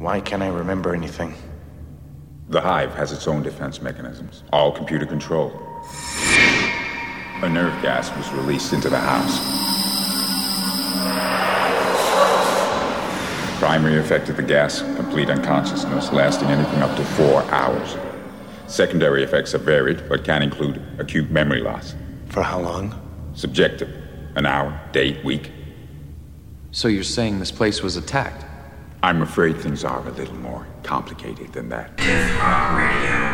Why can't I remember anything? The hive has its own defense mechanisms, all computer controlled. A nerve gas was released into the house. Primary effect of the gas, complete unconsciousness, lasting anything up to four hours. Secondary effects are varied, but can include acute memory loss. For how long? Subjective. An hour, day, week. So you're saying this place was attacked? I'm afraid things are a little more complicated than that.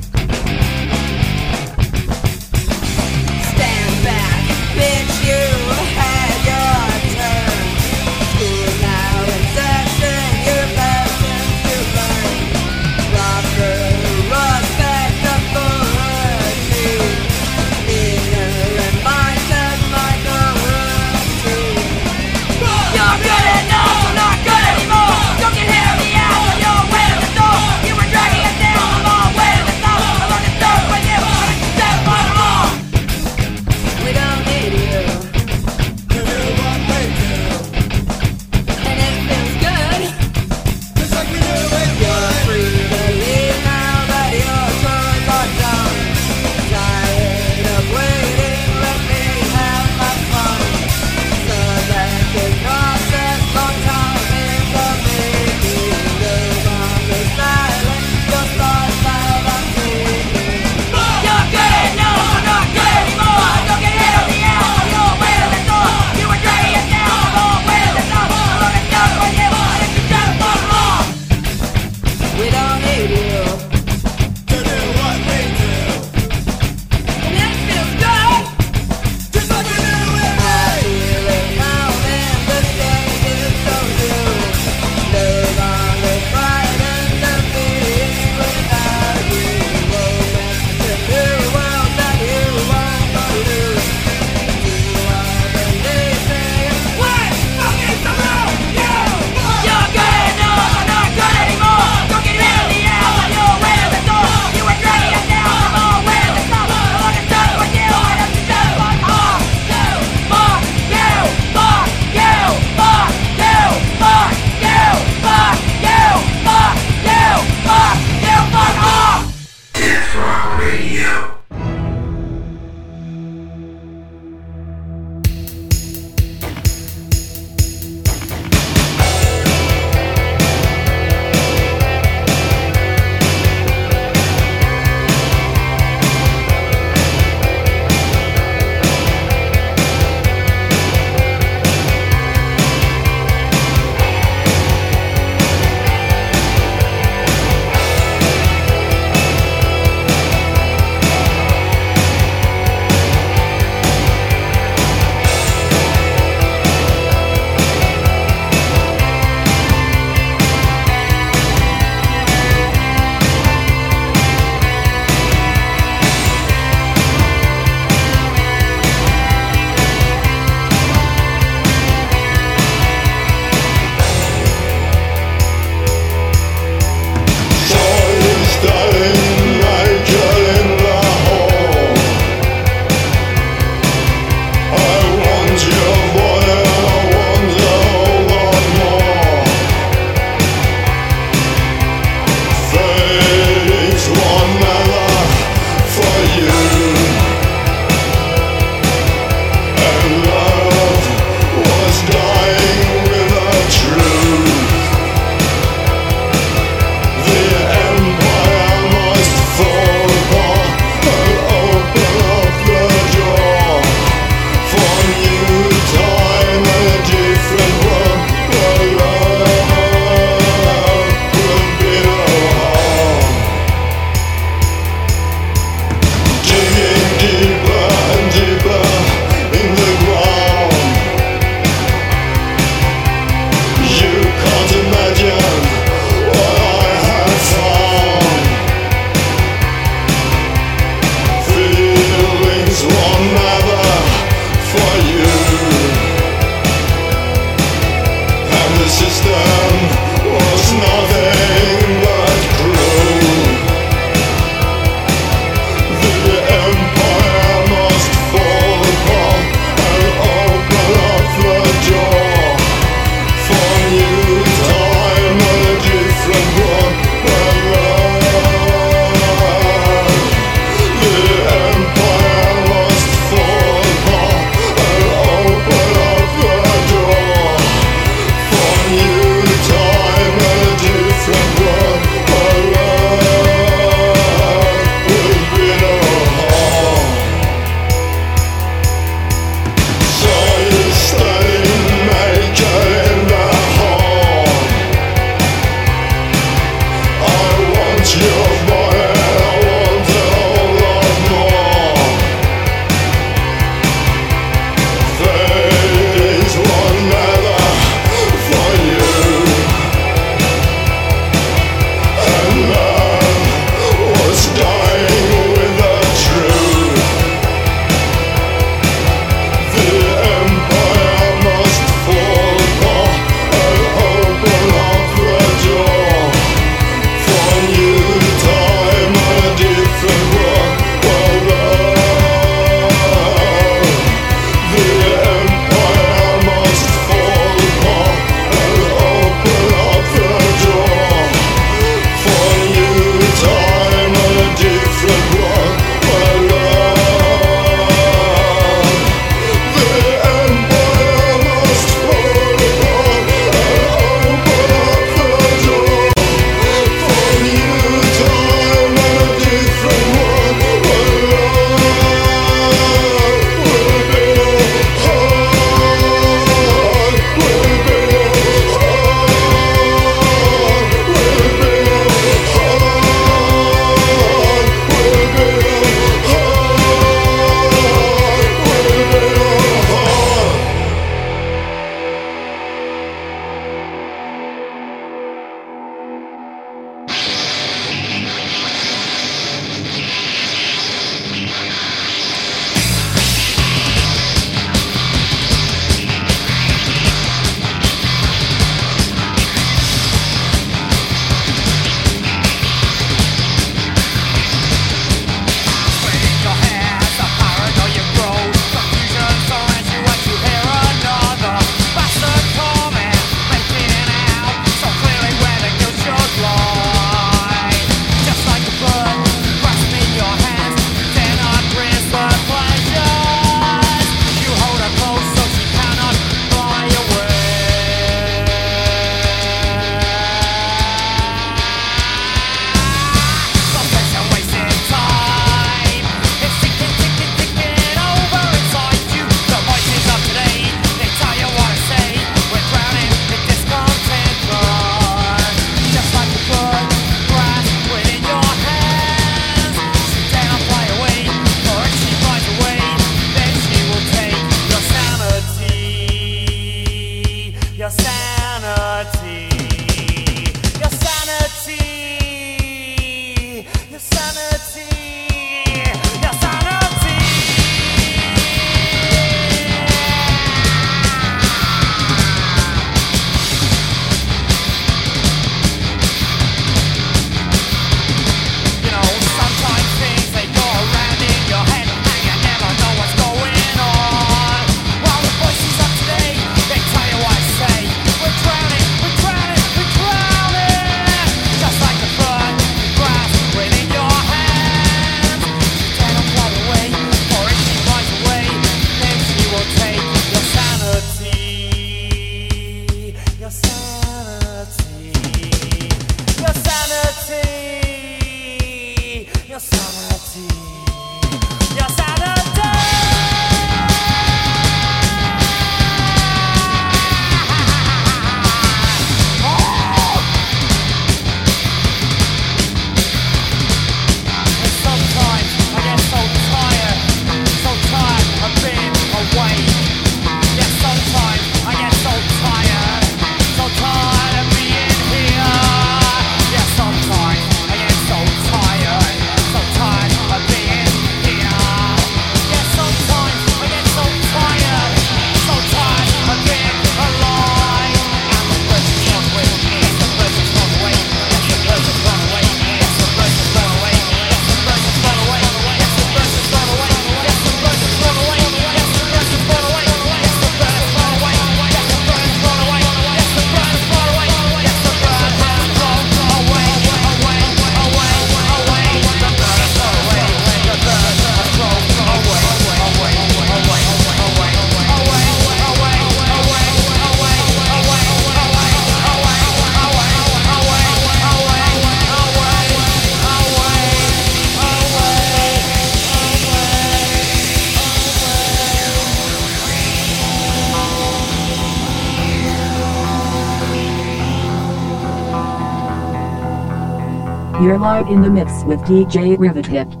live in the mix with DJ Rivithead.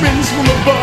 spins from above.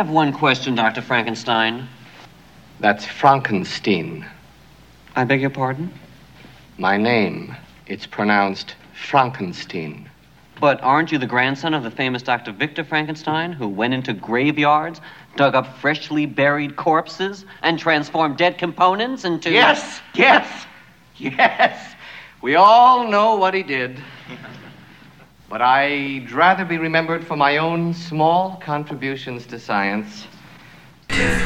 Have one question, Dr. Frankenstein. That's Fronkensteen. I beg your pardon? My name. It's pronounced Fronkensteen. But aren't you the grandson of the famous Dr. Victor Frankenstein, who went into graveyards, dug up freshly buried corpses, and transformed dead components into. Yes, yes, yes. We all know what he did. But I'd rather be remembered for my own small contributions to science. Did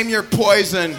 Name your poison.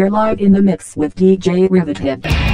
You're live in the mix with DJ Rivithead.